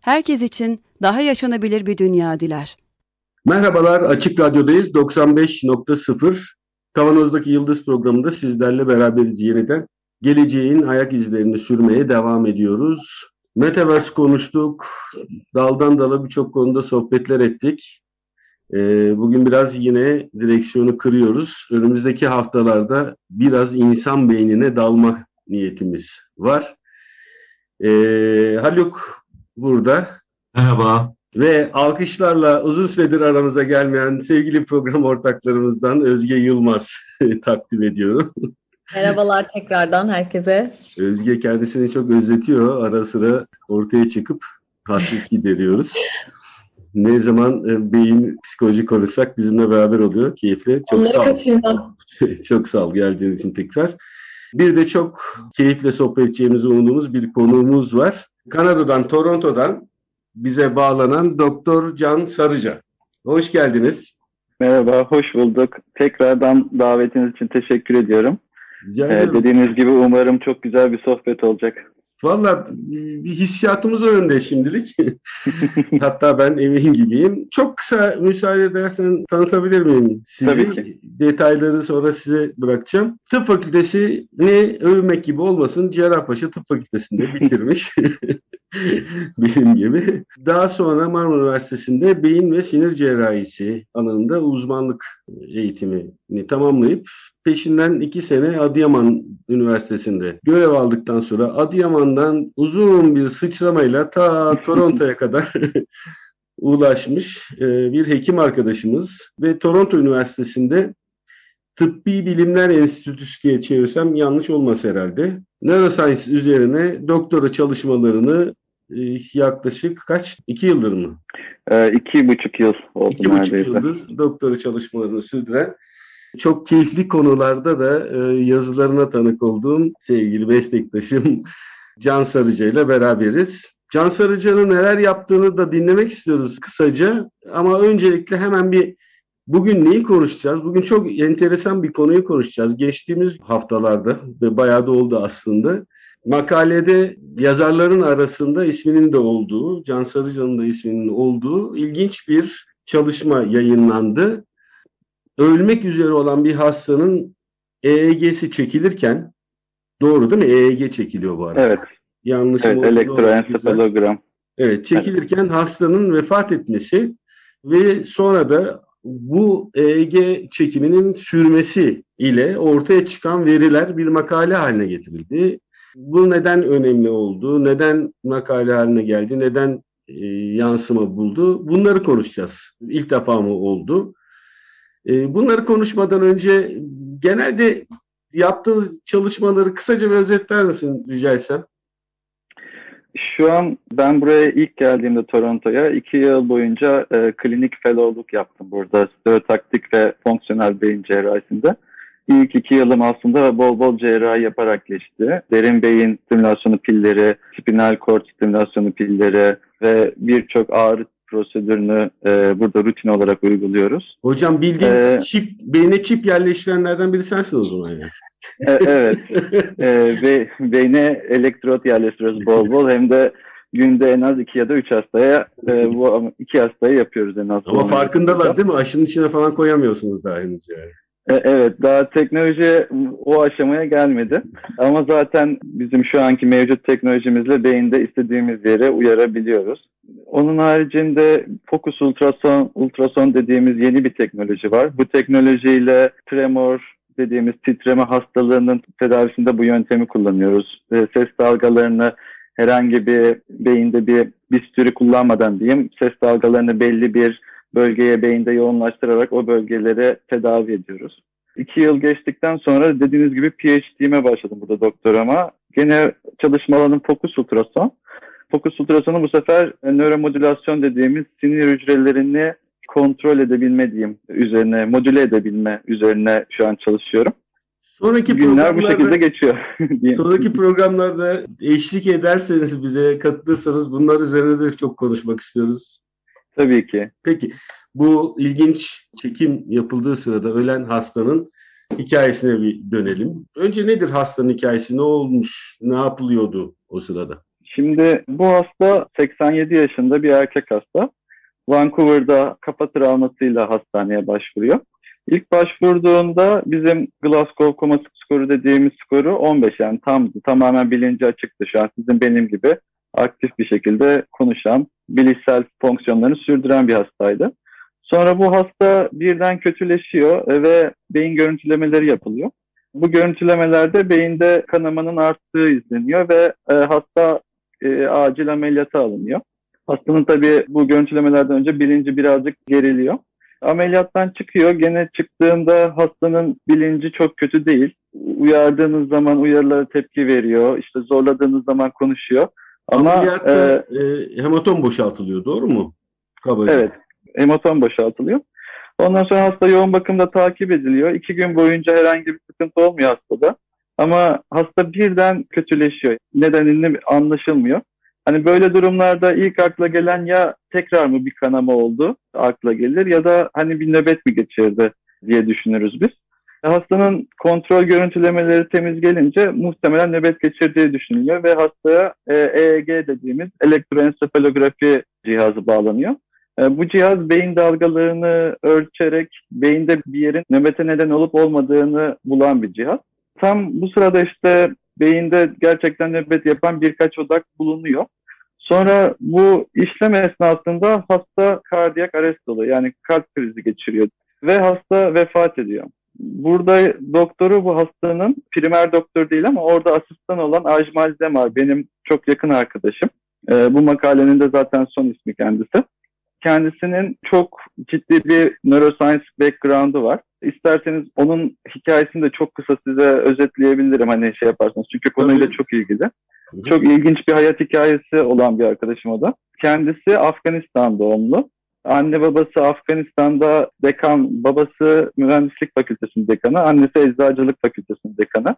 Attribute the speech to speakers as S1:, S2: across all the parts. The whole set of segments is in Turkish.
S1: herkes için daha yaşanabilir bir dünya diler.
S2: Merhabalar, Açık Radyo'dayız. 95.0 Kavanoz'daki Yıldız programında sizlerle beraberiz yeniden. Geleceğin ayak izlerini sürmeye devam ediyoruz. Metaverse konuştuk, daldan dala birçok konuda sohbetler ettik. Ee, bugün biraz yine direksiyonu kırıyoruz. Önümüzdeki haftalarda biraz insan beynine dalma niyetimiz var. Ee, Haluk burada.
S3: Merhaba.
S2: Ve alkışlarla uzun süredir aramıza gelmeyen sevgili program ortaklarımızdan Özge Yılmaz takdim ediyorum.
S4: Merhabalar tekrardan herkese.
S2: Özge kendisini çok özletiyor. Ara sıra ortaya çıkıp hasret gideriyoruz. Ne zaman e, beyin psikoloji konuşsak bizimle beraber oluyor. Keyifli.
S4: Çok Onları sağ kaçırmam.
S2: çok sağ ol geldiğin için tekrar. Bir de çok keyifle sohbet edeceğimizi umduğumuz bir konuğumuz var. Kanada'dan, Toronto'dan bize bağlanan Doktor Can Sarıca. Hoş geldiniz.
S5: Merhaba, hoş bulduk. Tekrardan davetiniz için teşekkür ediyorum. Ee, dediğiniz gibi umarım çok güzel bir sohbet olacak.
S2: Valla bir hissiyatımız önünde şimdilik. Hatta ben emin gibiyim. Çok kısa müsaade edersen tanıtabilir miyim sizi?
S5: Tabii ki.
S2: Detayları sonra size bırakacağım. Tıp fakültesi ne övmek gibi olmasın Cerrahpaşa Tıp Fakültesi'nde bitirmiş. Benim gibi. Daha sonra Marmara Üniversitesi'nde beyin ve sinir cerrahisi alanında uzmanlık eğitimini tamamlayıp peşinden iki sene Adıyaman Üniversitesi'nde görev aldıktan sonra Adıyaman'dan uzun bir sıçramayla ta Toronto'ya kadar ulaşmış e, bir hekim arkadaşımız ve Toronto Üniversitesi'nde Tıbbi Bilimler Enstitüsü diye çevirsem yanlış olmaz herhalde. Neuroscience üzerine doktora çalışmalarını e, yaklaşık kaç? İki yıldır mı?
S5: E, iki buçuk yıl oldu
S2: İki buçuk yıldır doktora çalışmalarını sürdüren çok keyifli konularda da e, yazılarına tanık olduğum sevgili meslektaşım Can Sarıca ile beraberiz. Can Sarıca'nın neler yaptığını da dinlemek istiyoruz kısaca. Ama öncelikle hemen bir bugün neyi konuşacağız? Bugün çok enteresan bir konuyu konuşacağız. Geçtiğimiz haftalarda ve bayağı da oldu aslında. Makalede yazarların arasında isminin de olduğu, Can Sarıca'nın da isminin olduğu ilginç bir çalışma yayınlandı ölmek üzere olan bir hastanın EEG'si çekilirken doğru değil mi? EEG çekiliyor bu arada.
S5: Evet.
S2: Yanlış
S5: evet, elektroensefalogram.
S2: Evet, çekilirken evet. hastanın vefat etmesi ve sonra da bu EEG çekiminin sürmesi ile ortaya çıkan veriler bir makale haline getirildi. Bu neden önemli oldu, neden makale haline geldi, neden e, yansıma buldu bunları konuşacağız. İlk defa mı oldu? Ee, bunları konuşmadan önce genelde yaptığınız çalışmaları kısaca bir özetler misin rica etsem?
S5: Şu an ben buraya ilk geldiğimde Toronto'ya iki yıl boyunca e, klinik fellowluk yaptım burada stereotaktik ve fonksiyonel beyin cerrahisinde. İlk iki yılım aslında bol bol cerrahi yaparak geçti. Derin beyin stimülasyonu pilleri, spinal cord stimülasyonu pilleri ve birçok ağrı prosedürünü e, burada rutin olarak uyguluyoruz.
S2: Hocam bildiğin ee, çip, beyne çip yerleştirenlerden biri sensin o zaman yani.
S5: e, evet. e, be, beyne elektrot yerleştiriyoruz bol bol hem de günde en az iki ya da üç hastaya e, bu iki hastaya yapıyoruz en az.
S2: Ama farkındalar değil mi? Aşının içine falan koyamıyorsunuz daha henüz yani.
S5: E, evet, daha teknoloji o aşamaya gelmedi. Ama zaten bizim şu anki mevcut teknolojimizle beyinde istediğimiz yere uyarabiliyoruz. Onun haricinde fokus ultrason, ultrason dediğimiz yeni bir teknoloji var. Bu teknolojiyle tremor dediğimiz titreme hastalığının tedavisinde bu yöntemi kullanıyoruz. Ses dalgalarını herhangi bir beyinde bir bisturi kullanmadan diyeyim ses dalgalarını belli bir bölgeye beyinde yoğunlaştırarak o bölgelere tedavi ediyoruz. İki yıl geçtikten sonra dediğiniz gibi PhD'me başladım burada doktorama. Gene çalışma alanım fokus ultrason. Fokus ultrasonu bu sefer e, nöromodülasyon dediğimiz sinir hücrelerini kontrol edebilme diyeyim üzerine, modüle edebilme üzerine şu an çalışıyorum.
S2: Sonraki
S5: Günler bu şekilde geçiyor.
S2: sonraki programlarda eşlik ederseniz bize katılırsanız bunlar üzerine de çok konuşmak istiyoruz.
S5: Tabii ki.
S2: Peki bu ilginç çekim yapıldığı sırada ölen hastanın hikayesine bir dönelim. Önce nedir hastanın hikayesi? Ne olmuş? Ne yapılıyordu o sırada?
S5: Şimdi bu hasta 87 yaşında bir erkek hasta. Vancouver'da kafa travmasıyla hastaneye başvuruyor. İlk başvurduğunda bizim Glasgow Coma skoru dediğimiz skoru 15 yani tam tamamen bilinci açıktı şu an sizin benim gibi aktif bir şekilde konuşan, bilişsel fonksiyonlarını sürdüren bir hastaydı. Sonra bu hasta birden kötüleşiyor ve beyin görüntülemeleri yapılıyor. Bu görüntülemelerde beyinde kanamanın arttığı izleniyor ve e, hasta e, acil ameliyata alınıyor. Hastanın tabii bu görüntülemelerden önce bilinci birazcık geriliyor. Ameliyattan çıkıyor. Gene çıktığında hastanın bilinci çok kötü değil. Uyardığınız zaman uyarılara tepki veriyor. İşte zorladığınız zaman konuşuyor. Ama
S2: Ameliyatta e, e, hematom boşaltılıyor doğru mu? Kabaca.
S5: Evet. Hematom boşaltılıyor. Ondan sonra hasta yoğun bakımda takip ediliyor. İki gün boyunca herhangi bir sıkıntı olmuyor hastada. Ama hasta birden kötüleşiyor. Nedenini anlaşılmıyor. Hani böyle durumlarda ilk akla gelen ya tekrar mı bir kanama oldu akla gelir ya da hani bir nöbet mi geçirdi diye düşünürüz biz. Hastanın kontrol görüntülemeleri temiz gelince muhtemelen nöbet geçirdiği düşünülüyor ve hastaya EEG dediğimiz elektroensefalografi cihazı bağlanıyor. E, bu cihaz beyin dalgalarını ölçerek beyinde bir yerin nöbete neden olup olmadığını bulan bir cihaz. Tam bu sırada işte beyinde gerçekten nöbet yapan birkaç odak bulunuyor. Sonra bu işlem esnasında hasta kardiyak arrest oluyor. Yani kalp krizi geçiriyor ve hasta vefat ediyor. Burada doktoru bu hastanın primer doktor değil ama orada asistan olan Ajmal Demar benim çok yakın arkadaşım. Ee, bu makalenin de zaten son ismi kendisi. Kendisinin çok ciddi bir neuroscience background'ı var. İsterseniz onun hikayesini de çok kısa size özetleyebilirim hani şey yaparsanız. Çünkü konuyla
S2: Tabii.
S5: çok ilgili. Çok ilginç bir hayat hikayesi olan bir arkadaşım o da. Kendisi Afganistan doğumlu. Anne babası Afganistan'da dekan, babası mühendislik fakültesinin dekanı, annesi eczacılık fakültesinin dekanı.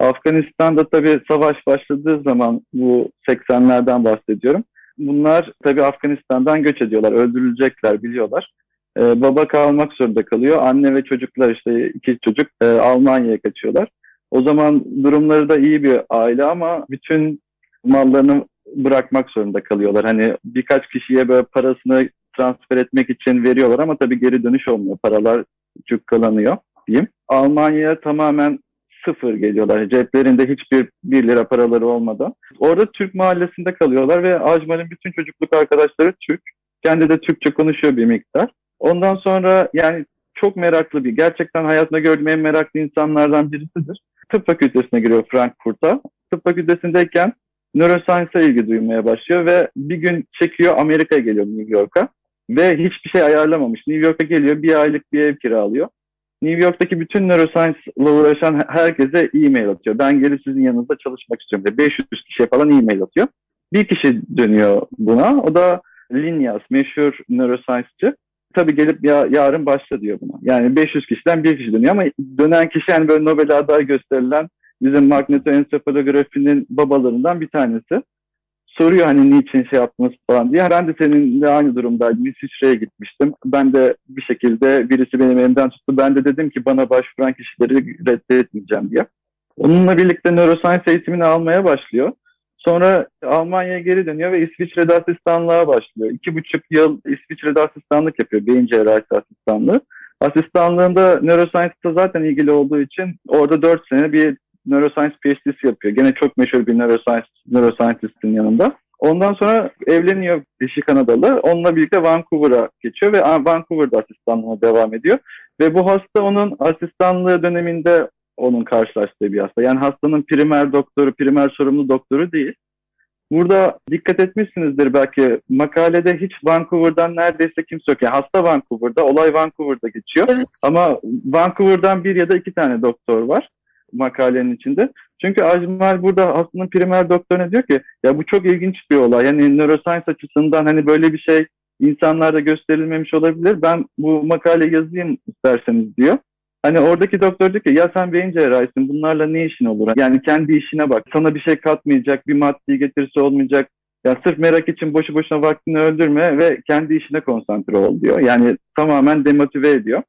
S5: Afganistan'da tabii savaş başladığı zaman bu 80'lerden bahsediyorum. Bunlar tabii Afganistan'dan göç ediyorlar, öldürülecekler biliyorlar. Ee, baba kalmak zorunda kalıyor. Anne ve çocuklar işte iki çocuk e, Almanya'ya kaçıyorlar. O zaman durumları da iyi bir aile ama bütün mallarını bırakmak zorunda kalıyorlar. Hani birkaç kişiye böyle parasını transfer etmek için veriyorlar ama tabii geri dönüş olmuyor. Paralar cukkalanıyor diyeyim. Almanya'ya tamamen sıfır geliyorlar. Ceplerinde hiçbir bir lira paraları olmadan. Orada Türk mahallesinde kalıyorlar ve Ajmal'in bütün çocukluk arkadaşları Türk. Kendi de Türkçe konuşuyor bir miktar. Ondan sonra yani çok meraklı bir, gerçekten hayatında gördüğüm en meraklı insanlardan birisidir. Tıp fakültesine giriyor Frankfurt'a. Tıp fakültesindeyken neuroscience'a ilgi duymaya başlıyor ve bir gün çekiyor Amerika'ya geliyor New York'a ve hiçbir şey ayarlamamış. New York'a geliyor bir aylık bir ev kiralıyor. New York'taki bütün neuroscience uğraşan herkese e-mail atıyor. Ben gelip sizin yanınızda çalışmak istiyorum diye. 500 kişiye falan e-mail atıyor. Bir kişi dönüyor buna. O da Linus, meşhur neuroscience'cı. Tabii gelip ya, yarın başla diyor buna. Yani 500 kişiden bir kişi dönüyor ama dönen kişi yani böyle Nobel aday gösterilen bizim magnetoensefalografinin babalarından bir tanesi. Soruyor hani niçin şey yaptınız falan diye. Ben de seninle aynı durumdaydım. İsviçre'ye gitmiştim. Ben de bir şekilde birisi benim elimden tuttu. Ben de dedim ki bana başvuran kişileri reddetmeyeceğim diye. Onunla birlikte neuroscience eğitimini almaya başlıyor. Sonra Almanya'ya geri dönüyor ve İsviçre'de asistanlığa başlıyor. İki buçuk yıl İsviçre'de asistanlık yapıyor. Beyin cerrahisi asistanlığı. Asistanlığında neuroscience'da zaten ilgili olduğu için orada dört sene bir neuroscience PhD'si yapıyor. Gene çok meşhur bir neuroscience, neuroscientist'in yanında. Ondan sonra evleniyor dişi Kanadalı. Onunla birlikte Vancouver'a geçiyor ve Vancouver'da asistanlığına devam ediyor. Ve bu hasta onun asistanlığı döneminde onun karşılaştığı bir hasta. Yani hastanın primer doktoru, primer sorumlu doktoru değil. Burada dikkat etmişsinizdir belki makalede hiç Vancouver'dan neredeyse kimse yok. Yani hasta Vancouver'da, olay Vancouver'da geçiyor.
S4: Evet.
S5: Ama Vancouver'dan bir ya da iki tane doktor var makalenin içinde. Çünkü Ajmal burada aslında primer doktoruna diyor ki ya bu çok ilginç bir olay. Yani neuroscience açısından hani böyle bir şey insanlarda gösterilmemiş olabilir. Ben bu makale yazayım isterseniz diyor. Hani oradaki doktor diyor ki ya sen beyin cerrahisin bunlarla ne işin olur? Yani kendi işine bak. Sana bir şey katmayacak, bir maddi getirisi olmayacak. Ya sırf merak için boşu boşuna vaktini öldürme ve kendi işine konsantre ol diyor. Yani tamamen demotive ediyor.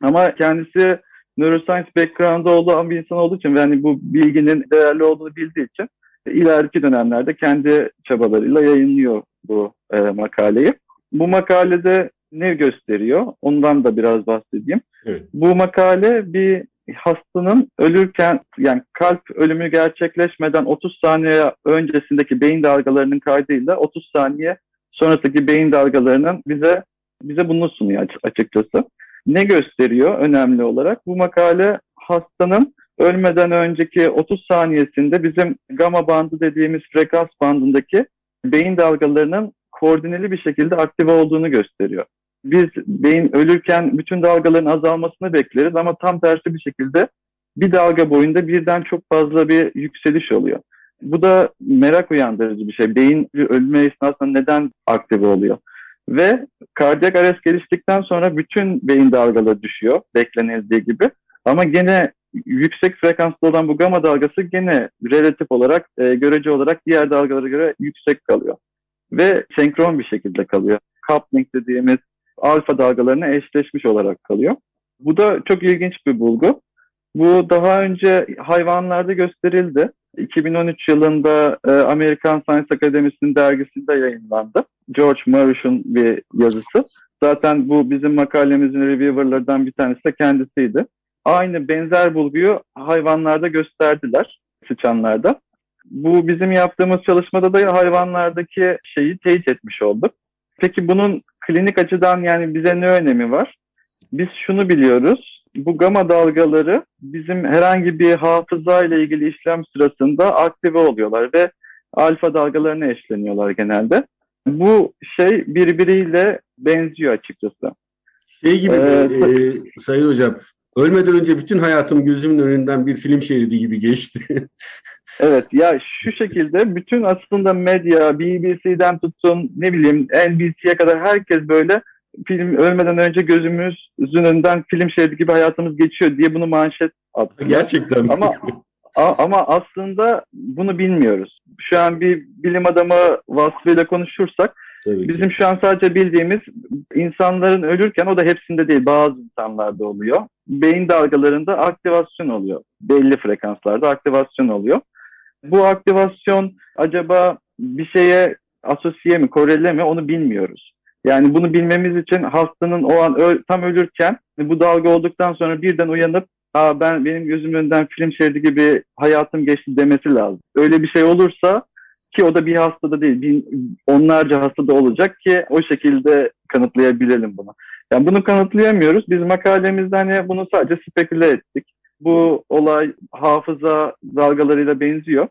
S5: Ama kendisi neuroscience background'da olduğu bir insan olduğu için ve hani bu bilginin değerli olduğunu bildiği için ileriki dönemlerde kendi çabalarıyla yayınlıyor bu e, makaleyi. Bu makalede ne gösteriyor? Ondan da biraz bahsedeyim. Evet. Bu makale bir hastanın ölürken yani kalp ölümü gerçekleşmeden 30 saniye öncesindeki beyin dalgalarının kaydıyla 30 saniye sonrasındaki beyin dalgalarının bize bize bunu sunuyor açıkçası. Ne gösteriyor önemli olarak? Bu makale hastanın ölmeden önceki 30 saniyesinde bizim gamma bandı dediğimiz frekans bandındaki beyin dalgalarının koordineli bir şekilde aktive olduğunu gösteriyor. Biz beyin ölürken bütün dalgaların azalmasını bekleriz ama tam tersi bir şekilde bir dalga boyunda birden çok fazla bir yükseliş oluyor. Bu da merak uyandırıcı bir şey. Beyin ölme esnasında neden aktive oluyor? Ve kardiyak arrest geliştikten sonra bütün beyin dalgaları düşüyor beklenildiği gibi. Ama gene yüksek frekanslı olan bu gamma dalgası gene relatif olarak, e, görece olarak diğer dalgalara göre yüksek kalıyor. Ve senkron bir şekilde kalıyor. Coupling dediğimiz alfa dalgalarına eşleşmiş olarak kalıyor. Bu da çok ilginç bir bulgu. Bu daha önce hayvanlarda gösterildi. 2013 yılında e, Amerikan Science Akademisi'nin dergisinde yayınlandı. George Marush'un bir yazısı. Zaten bu bizim makalemizin reviewerlardan bir tanesi de kendisiydi. Aynı benzer bulguyu hayvanlarda gösterdiler, sıçanlarda. Bu bizim yaptığımız çalışmada da hayvanlardaki şeyi teyit etmiş olduk. Peki bunun klinik açıdan yani bize ne önemi var? Biz şunu biliyoruz. Bu gama dalgaları bizim herhangi bir hafıza ile ilgili işlem sırasında aktive oluyorlar ve alfa dalgalarına eşleniyorlar genelde. Bu şey birbiriyle benziyor açıkçası.
S2: Şey gibi ee, e, Sayın Hocam, ölmeden önce bütün hayatım gözümün önünden bir film şeridi gibi geçti.
S5: Evet ya şu şekilde bütün aslında medya BBC'den tutun ne bileyim NBC'ye kadar herkes böyle film ölmeden önce gözümüzün önünden film şeridi gibi hayatımız geçiyor diye bunu manşet attı.
S2: Gerçekten.
S5: Ama ama aslında bunu bilmiyoruz. Şu an bir bilim adamı vasfıyla konuşursak Tabii bizim şu an sadece bildiğimiz insanların ölürken o da hepsinde değil bazı insanlarda oluyor. Beyin dalgalarında aktivasyon oluyor. Belli frekanslarda aktivasyon oluyor. Bu aktivasyon acaba bir şeye asosiye mi, korele mi onu bilmiyoruz. Yani bunu bilmemiz için hastanın o an öl, tam ölürken bu dalga olduktan sonra birden uyanıp Aa, ben benim gözümün önünden film şeridi gibi hayatım geçti demesi lazım. Öyle bir şey olursa ki o da bir hastada değil, bin, onlarca hastada olacak ki o şekilde kanıtlayabilelim bunu. Yani bunu kanıtlayamıyoruz. Biz makalemizde hani bunu sadece speküle ettik bu olay hafıza dalgalarıyla benziyor.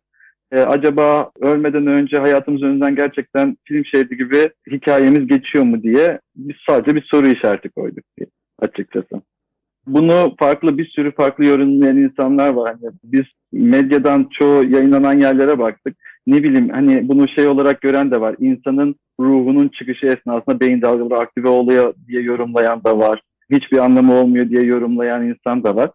S5: Ee, acaba ölmeden önce hayatımız önünden gerçekten film şeridi gibi hikayemiz geçiyor mu diye biz sadece bir soru işareti koyduk diye açıkçası. Bunu farklı bir sürü farklı yorumlayan insanlar var. Hani biz medyadan çoğu yayınlanan yerlere baktık. Ne bileyim hani bunu şey olarak gören de var. İnsanın ruhunun çıkışı esnasında beyin dalgaları aktive oluyor diye yorumlayan da var. Hiçbir anlamı olmuyor diye yorumlayan insan da var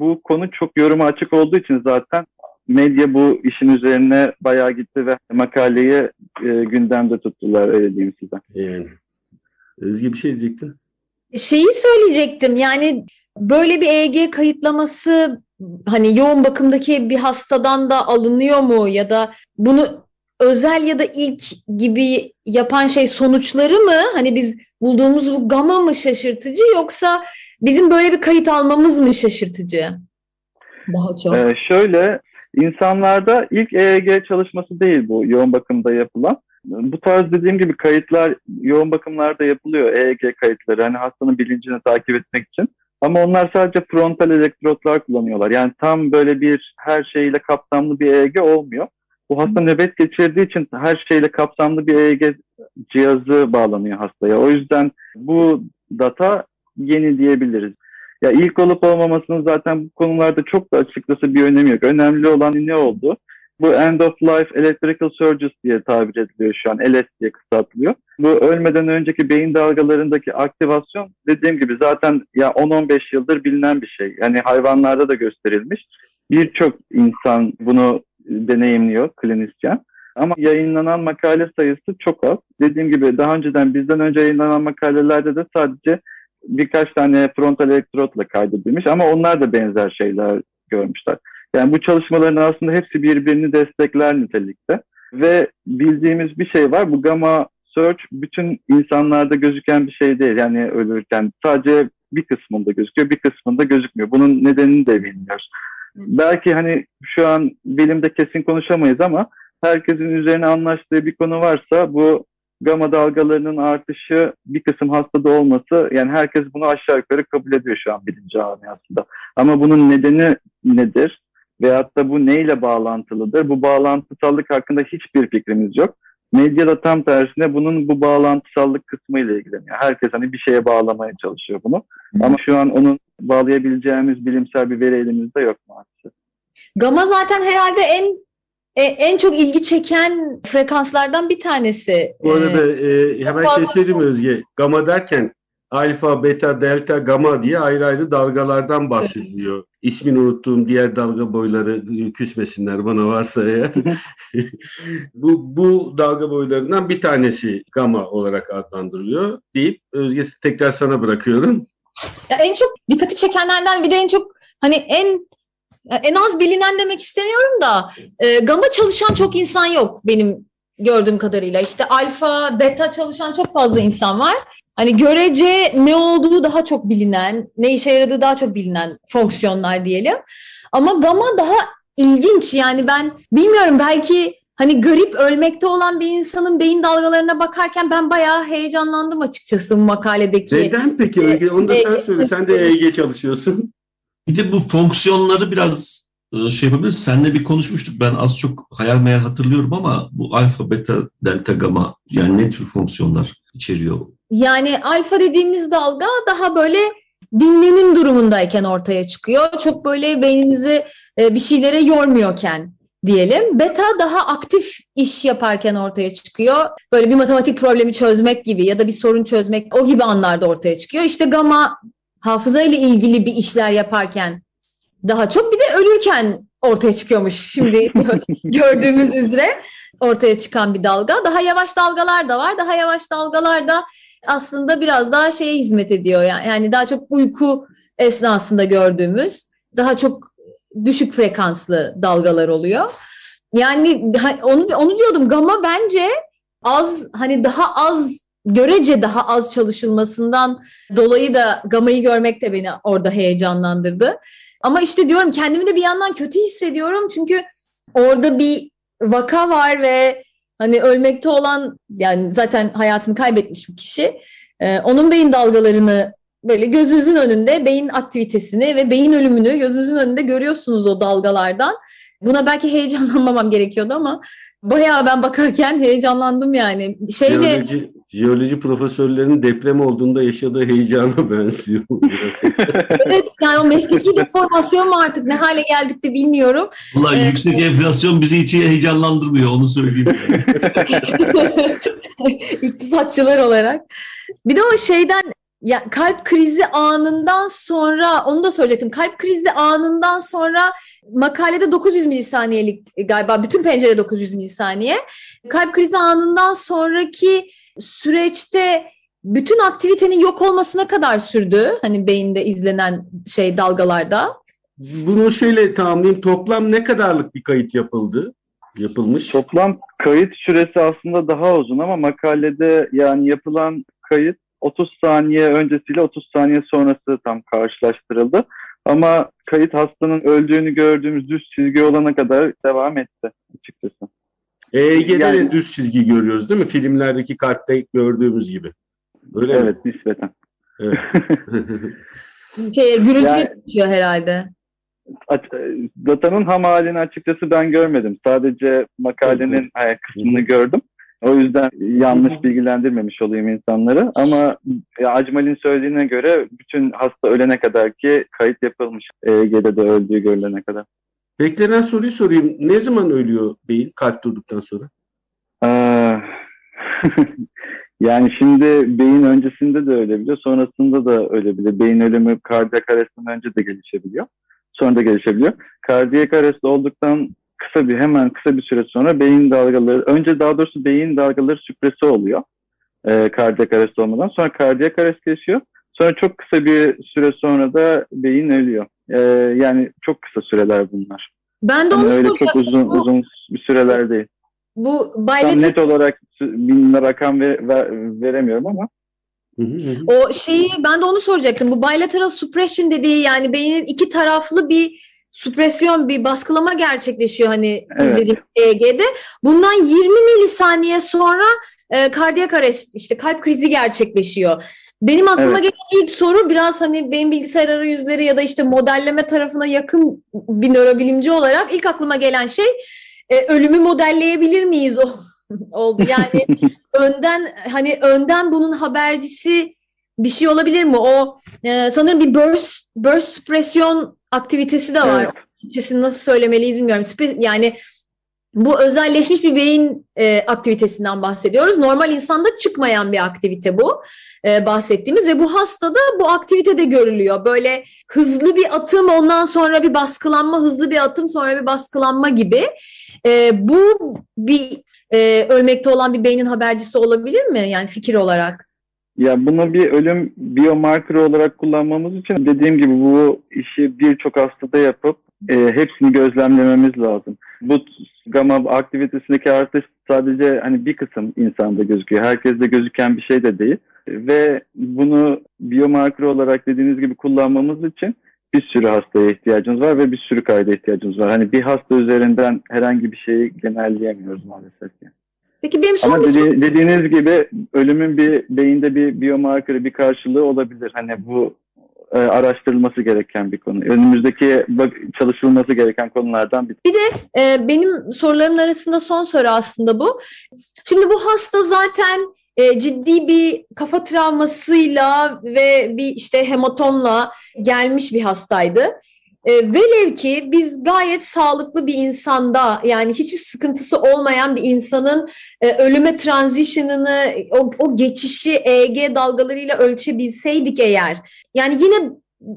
S5: bu konu çok yoruma açık olduğu için zaten medya bu işin üzerine bayağı gitti ve makaleyi e, gündemde tuttular öyle diyeyim size.
S2: Yani. Özge bir şey diyecektin.
S4: Şeyi söyleyecektim yani böyle bir EEG kayıtlaması hani yoğun bakımdaki bir hastadan da alınıyor mu ya da bunu özel ya da ilk gibi yapan şey sonuçları mı? Hani biz bulduğumuz bu gama mı şaşırtıcı yoksa Bizim böyle bir kayıt almamız mı şaşırtıcı?
S5: Daha çok. Ee, şöyle, insanlarda ilk EEG çalışması değil bu yoğun bakımda yapılan. Bu tarz dediğim gibi kayıtlar yoğun bakımlarda yapılıyor EEG kayıtları. Hani hastanın bilincini takip etmek için. Ama onlar sadece frontal elektrotlar kullanıyorlar. Yani tam böyle bir her şeyle kapsamlı bir EEG olmuyor. Bu hasta nöbet geçirdiği için her şeyle kapsamlı bir EEG cihazı bağlanıyor hastaya. O yüzden bu data yeni diyebiliriz. Ya ilk olup olmamasının zaten bu konularda çok da açıkçası bir önemi yok. Önemli olan ne oldu? Bu end of life electrical surges diye tabir ediliyor şu an. LS diye kısaltılıyor. Bu ölmeden önceki beyin dalgalarındaki aktivasyon dediğim gibi zaten ya 10-15 yıldır bilinen bir şey. Yani hayvanlarda da gösterilmiş. Birçok insan bunu deneyimliyor klinisyen. Ama yayınlanan makale sayısı çok az. Dediğim gibi daha önceden bizden önce yayınlanan makalelerde de sadece birkaç tane frontal elektrotla kaydedilmiş ama onlar da benzer şeyler görmüşler. Yani bu çalışmaların aslında hepsi birbirini destekler nitelikte. Ve bildiğimiz bir şey var. Bu gamma search bütün insanlarda gözüken bir şey değil. Yani ölürken sadece bir kısmında gözüküyor, bir kısmında gözükmüyor. Bunun nedenini de bilmiyoruz. Belki hani şu an bilimde kesin konuşamayız ama herkesin üzerine anlaştığı bir konu varsa bu gama dalgalarının artışı bir kısım hastada olması yani herkes bunu aşağı yukarı kabul ediyor şu an bilim camiasında. Ama bunun nedeni nedir? Veyahut da bu neyle bağlantılıdır? Bu bağlantısallık hakkında hiçbir fikrimiz yok. Medyada tam tersine bunun bu bağlantısallık kısmı ile ilgileniyor. Herkes hani bir şeye bağlamaya çalışıyor bunu. Ama şu an onun bağlayabileceğimiz bilimsel bir veri elimizde yok maalesef.
S4: Gama zaten herhalde en e, en çok ilgi çeken frekanslardan bir tanesi.
S2: Bu arada e, hemen şey söyleyeyim Özge. Gama derken alfa, beta, delta, gamma diye ayrı ayrı dalgalardan bahsediliyor. Evet. İsmini unuttuğum diğer dalga boyları e, küsmesinler bana varsa eğer. bu, bu dalga boylarından bir tanesi gamma olarak adlandırılıyor deyip Özge tekrar sana bırakıyorum.
S4: Ya en çok dikkati çekenlerden bir de en çok hani en en az bilinen demek istemiyorum da e, gamma çalışan çok insan yok benim gördüğüm kadarıyla. İşte alfa, beta çalışan çok fazla insan var. Hani görece ne olduğu daha çok bilinen, ne işe yaradığı daha çok bilinen fonksiyonlar diyelim. Ama gamma daha ilginç yani ben bilmiyorum belki hani garip ölmekte olan bir insanın beyin dalgalarına bakarken ben bayağı heyecanlandım açıkçası bu makaledeki.
S2: Neden peki Öge? Onu da sen söyle. Sen de EEG çalışıyorsun.
S3: Bir de bu fonksiyonları biraz şey yapabiliriz. Seninle bir konuşmuştuk. Ben az çok hayal meyal hatırlıyorum ama bu alfa, beta, delta, gamma yani ne tür fonksiyonlar içeriyor?
S4: Yani alfa dediğimiz dalga daha böyle dinlenim durumundayken ortaya çıkıyor. Çok böyle beyninizi bir şeylere yormuyorken diyelim. Beta daha aktif iş yaparken ortaya çıkıyor. Böyle bir matematik problemi çözmek gibi ya da bir sorun çözmek o gibi anlarda ortaya çıkıyor. İşte gamma hafıza ile ilgili bir işler yaparken daha çok bir de ölürken ortaya çıkıyormuş şimdi gördüğümüz üzere ortaya çıkan bir dalga. Daha yavaş dalgalar da var. Daha yavaş dalgalar da aslında biraz daha şeye hizmet ediyor. Yani, yani daha çok uyku esnasında gördüğümüz daha çok düşük frekanslı dalgalar oluyor. Yani onu onu diyordum gamma bence az hani daha az görece daha az çalışılmasından dolayı da gamayı görmek de beni orada heyecanlandırdı. Ama işte diyorum kendimi de bir yandan kötü hissediyorum çünkü orada bir vaka var ve hani ölmekte olan yani zaten hayatını kaybetmiş bir kişi e, onun beyin dalgalarını böyle gözünüzün önünde beyin aktivitesini ve beyin ölümünü gözünüzün önünde görüyorsunuz o dalgalardan. Buna belki heyecanlanmamam gerekiyordu ama bayağı ben bakarken heyecanlandım yani. Şeyle
S2: jeoloji, jeoloji profesörlerinin deprem olduğunda yaşadığı heyecana benziyor biraz.
S4: evet yani o mesleki deformasyon mu artık ne hale geldik de bilmiyorum.
S3: Vallahi ee, yüksek enflasyon bizi hiç heyecanlandırmıyor onu söyleyeyim.
S4: İktisatçılar olarak. Bir de o şeyden ya kalp krizi anından sonra onu da soracaktım. Kalp krizi anından sonra makalede 900 milisaniyelik galiba bütün pencere 900 milisaniye. Kalp krizi anından sonraki süreçte bütün aktivitenin yok olmasına kadar sürdü. Hani beyinde izlenen şey dalgalarda.
S2: Bunu şöyle tamamlayayım. Toplam ne kadarlık bir kayıt yapıldı? Yapılmış.
S5: Toplam kayıt süresi aslında daha uzun ama makalede yani yapılan kayıt 30 saniye öncesiyle 30 saniye sonrası tam karşılaştırıldı. Ama kayıt hastanın öldüğünü gördüğümüz düz çizgi olana kadar devam etti açıkçası.
S2: EEG'de yani, de düz çizgi görüyoruz değil mi? Filmlerdeki kalpte gördüğümüz gibi. Öyle
S5: evet,
S2: mi?
S5: nispeten.
S2: Evet.
S4: şey, gürültü yani, yapıyor herhalde.
S5: Datanın ham halini açıkçası ben görmedim. Sadece makalenin evet. kısmını gördüm. O yüzden yanlış bilgilendirmemiş olayım insanları. Ama e, Acmal'in söylediğine göre bütün hasta ölene kadar ki kayıt yapılmış. EEG'de de öldüğü görülene kadar.
S2: Beklenen soruyu sorayım. Ne zaman ölüyor beyin kalp durduktan sonra?
S5: Aa, yani şimdi beyin öncesinde de ölebiliyor, sonrasında da ölebiliyor. Beyin ölümü kardiyak arrestten önce de gelişebiliyor. Sonra da gelişebiliyor. Kardiyak arrest olduktan kısa bir hemen kısa bir süre sonra beyin dalgaları, önce daha doğrusu beyin dalgaları süpresi oluyor. E, kardiyak arrest olmadan. Sonra kardiyak arrest geçiyor. Sonra çok kısa bir süre sonra da beyin ölüyor. E, yani çok kısa süreler bunlar.
S4: Ben de onu
S5: yani öyle çok uzun bu, uzun bir süreler değil.
S4: Bu
S5: Tam net olarak bir rakam ver, ver, veremiyorum ama.
S4: O şeyi ben de onu soracaktım. Bu bilateral suppression dediği yani beynin iki taraflı bir supresyon, bir baskılama gerçekleşiyor hani evet. izlediğim EEG'de. Bundan 20 milisaniye sonra e, kardiyak arrest işte kalp krizi gerçekleşiyor. Benim aklıma evet. gelen ilk soru biraz hani benim bilgisayar arayüzleri ya da işte modelleme tarafına yakın bir nörobilimci olarak ilk aklıma gelen şey e, ölümü modelleyebilir miyiz oldu. Yani önden hani önden bunun habercisi bir şey olabilir mi? O e, sanırım bir burst burst suppresyon aktivitesi de var. Evet. Türkçesini nasıl söylemeliyiz bilmiyorum. Spe- yani bu özelleşmiş bir beyin e, aktivitesinden bahsediyoruz. Normal insanda çıkmayan bir aktivite bu e, bahsettiğimiz ve bu hastada bu aktivite de görülüyor. Böyle hızlı bir atım ondan sonra bir baskılanma, hızlı bir atım sonra bir baskılanma gibi. E, bu bir e, ölmekte olan bir beynin habercisi olabilir mi yani fikir olarak?
S5: Ya bunu bir ölüm biomarker olarak kullanmamız için dediğim gibi bu işi birçok hastada yapıp e, hepsini gözlemlememiz lazım. Bu gamma aktivitesindeki artış sadece hani bir kısım insanda gözüküyor. Herkeste gözüken bir şey de değil. Ve bunu biomarker olarak dediğiniz gibi kullanmamız için bir sürü hastaya ihtiyacımız var ve bir sürü kayda ihtiyacımız var. Hani bir hasta üzerinden herhangi bir şeyi genelleyemiyoruz maalesef ki.
S4: Peki benim son
S5: Ama dedi, dediğiniz gibi ölümün bir beyinde bir biomarkerı, bir karşılığı olabilir. Hani bu e, araştırılması gereken bir konu. Önümüzdeki çalışılması gereken konulardan bir.
S4: Bir de e, benim sorularımın arasında son soru aslında bu. Şimdi bu hasta zaten e, ciddi bir kafa travmasıyla ve bir işte hematomla gelmiş bir hastaydı. E, velev ki biz gayet sağlıklı bir insanda yani hiçbir sıkıntısı olmayan bir insanın e, ölüme transition'ını o, o geçişi EEG dalgalarıyla ölçebilseydik eğer yani yine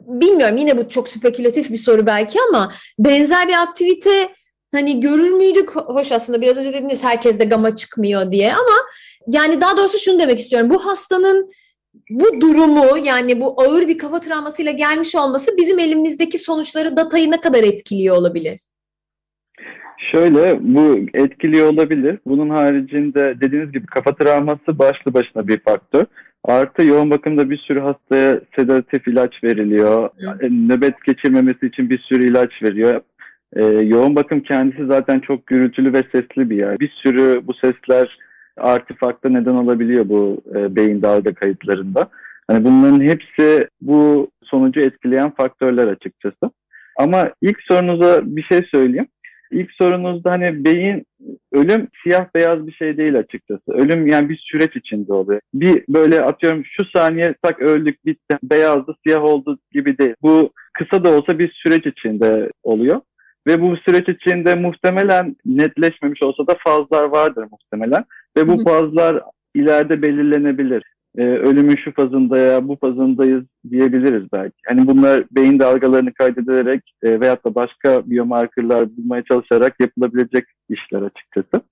S4: bilmiyorum yine bu çok spekülatif bir soru belki ama benzer bir aktivite hani görür müydük? Hoş aslında biraz önce dediniz herkes de gama çıkmıyor diye ama yani daha doğrusu şunu demek istiyorum. Bu hastanın bu durumu yani bu ağır bir kafa travmasıyla gelmiş olması bizim elimizdeki sonuçları datayı ne kadar etkiliyor olabilir?
S5: Şöyle bu etkiliyor olabilir. Bunun haricinde dediğiniz gibi kafa travması başlı başına bir faktör. Artı yoğun bakımda bir sürü hastaya sedatif ilaç veriliyor. Hı. Nöbet geçirmemesi için bir sürü ilaç veriyor. Ee, yoğun bakım kendisi zaten çok gürültülü ve sesli bir yer. Bir sürü bu sesler artifakta neden olabiliyor bu e, beyin dalga kayıtlarında. Hani bunların hepsi bu sonucu etkileyen faktörler açıkçası. Ama ilk sorunuza bir şey söyleyeyim. İlk sorunuzda hani beyin ölüm siyah beyaz bir şey değil açıkçası. Ölüm yani bir süreç içinde oluyor. Bir böyle atıyorum şu saniye tak öldük bitti beyazdı siyah oldu gibi değil. Bu kısa da olsa bir süreç içinde oluyor. Ve bu süreç içinde muhtemelen netleşmemiş olsa da fazlar vardır muhtemelen. Ve bu fazlar ileride belirlenebilir. Ee, ölümün şu fazında ya bu fazındayız diyebiliriz belki. Hani bunlar beyin dalgalarını kaydederek e, veyahut da başka biyomarkerlar bulmaya çalışarak yapılabilecek işler açıkçası.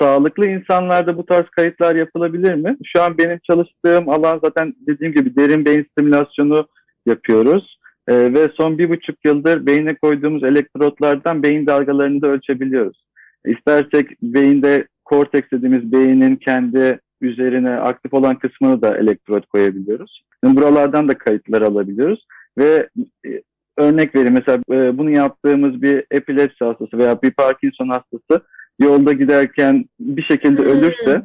S5: Sağlıklı insanlarda bu tarz kayıtlar yapılabilir mi? Şu an benim çalıştığım alan zaten dediğim gibi derin beyin stimülasyonu yapıyoruz. Ee, ve son bir buçuk yıldır beyine koyduğumuz elektrotlardan beyin dalgalarını da ölçebiliyoruz. İstersek beyinde korteks dediğimiz beynin kendi üzerine aktif olan kısmını da elektrot koyabiliyoruz. Yani buralardan da kayıtlar alabiliyoruz ve e, örnek vereyim mesela e, bunu yaptığımız bir epilepsi hastası veya bir Parkinson hastası yolda giderken bir şekilde hmm. ölürse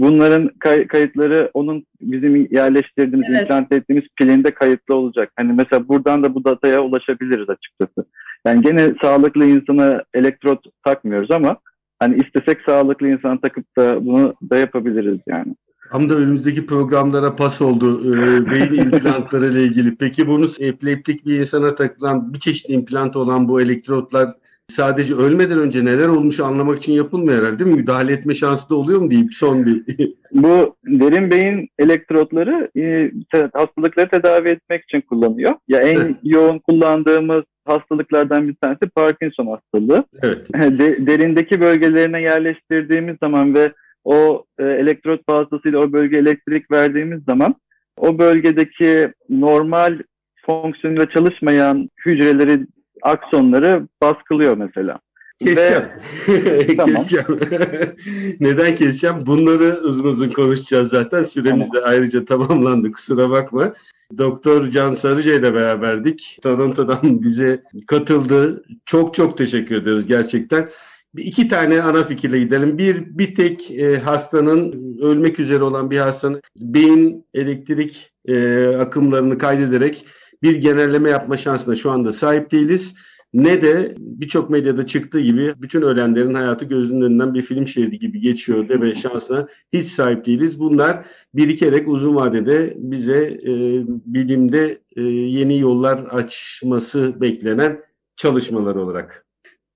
S5: bunların kay- kayıtları onun bizim yerleştirdiğimiz, evet. implant ettiğimiz pilinde kayıtlı olacak. Hani mesela buradan da bu dataya ulaşabiliriz açıkçası. Yani gene sağlıklı insana elektrot takmıyoruz ama hani istesek sağlıklı insan takıp da bunu da yapabiliriz yani.
S2: Tam da önümüzdeki programlara pas oldu e, beyin implantları ile ilgili. Peki bunu epileptik bir insana takılan bir çeşit implant olan bu elektrotlar sadece ölmeden önce neler olmuş anlamak için yapılmıyor herhalde değil mi? Müdahale etme şansı da oluyor mu deyip son bir
S5: Bu derin beyin elektrotları e, te- hastalıkları tedavi etmek için kullanıyor. Ya en yoğun kullandığımız hastalıklardan bir tanesi Parkinson hastalığı.
S2: evet.
S5: De- derindeki bölgelerine yerleştirdiğimiz zaman ve o e, elektrot vasıtasıyla o bölge elektrik verdiğimiz zaman o bölgedeki normal fonksiyonuyla çalışmayan hücreleri, aksonları baskılıyor mesela.
S2: Keseceğim.
S5: Tamam.
S2: keseceğim. Neden keseceğim? Bunları uzun uzun konuşacağız zaten. Süremiz de ayrıca tamamlandı. Kusura bakma. Doktor Can Sarıca ile beraberdik. Toronto'dan bize katıldı. Çok çok teşekkür ederiz gerçekten. Bir iki tane ana fikirle gidelim. Bir, bir tek e, hastanın, ölmek üzere olan bir hastanın beyin elektrik e, akımlarını kaydederek bir genelleme yapma şansına şu anda sahip değiliz ne de birçok medyada çıktığı gibi bütün ölenlerin hayatı gözünün önünden bir film şeridi gibi geçiyor deme şansına hiç sahip değiliz. Bunlar birikerek uzun vadede bize e, bilimde e, yeni yollar açması beklenen çalışmalar olarak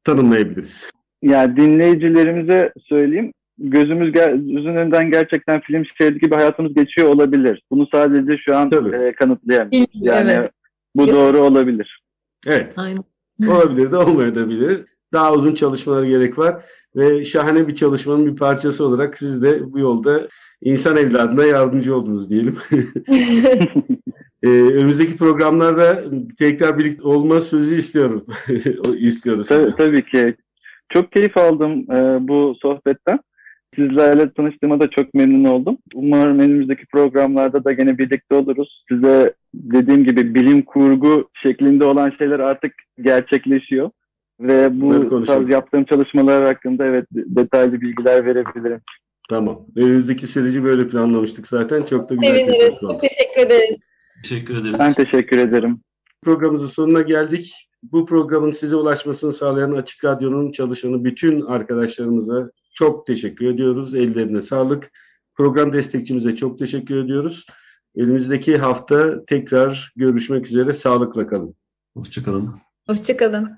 S2: tanımlayabiliriz.
S5: Yani dinleyicilerimize söyleyeyim. Gözümüz gözünün önünden gerçekten film şeridi gibi hayatımız geçiyor olabilir. Bunu sadece şu an
S2: Tabii.
S5: e, kanıtlayamayız. Yani
S4: Evet.
S5: bu doğru olabilir.
S2: Evet.
S4: Aynen.
S2: Olabilir de olmayabilir. Daha uzun çalışmalara gerek var ve şahane bir çalışmanın bir parçası olarak siz de bu yolda insan evladına yardımcı oldunuz diyelim. Ee, önümüzdeki programlarda tekrar birlikte olma sözü istiyorum. istiyoruz.
S5: Tabii, tabii ki. Çok keyif aldım e, bu sohbetten. Sizlerle tanıştığıma da çok memnun oldum. Umarım önümüzdeki programlarda da gene birlikte oluruz. Size dediğim gibi bilim kurgu şeklinde olan şeyler artık gerçekleşiyor. Ve bu tarz yaptığım çalışmalar hakkında evet detaylı bilgiler verebilirim.
S2: Tamam. Önümüzdeki süreci böyle planlamıştık zaten. Çok da güzel
S4: Seviniriz. Çok teşekkür ederiz.
S3: Teşekkür ederiz.
S5: Ben teşekkür ederim.
S2: Programımızın sonuna geldik. Bu programın size ulaşmasını sağlayan Açık Radyo'nun çalışanı bütün arkadaşlarımıza çok teşekkür ediyoruz. Ellerine sağlık. Program destekçimize çok teşekkür ediyoruz. Önümüzdeki hafta tekrar görüşmek üzere. Sağlıkla kalın.
S3: Hoşçakalın.
S4: Hoşçakalın.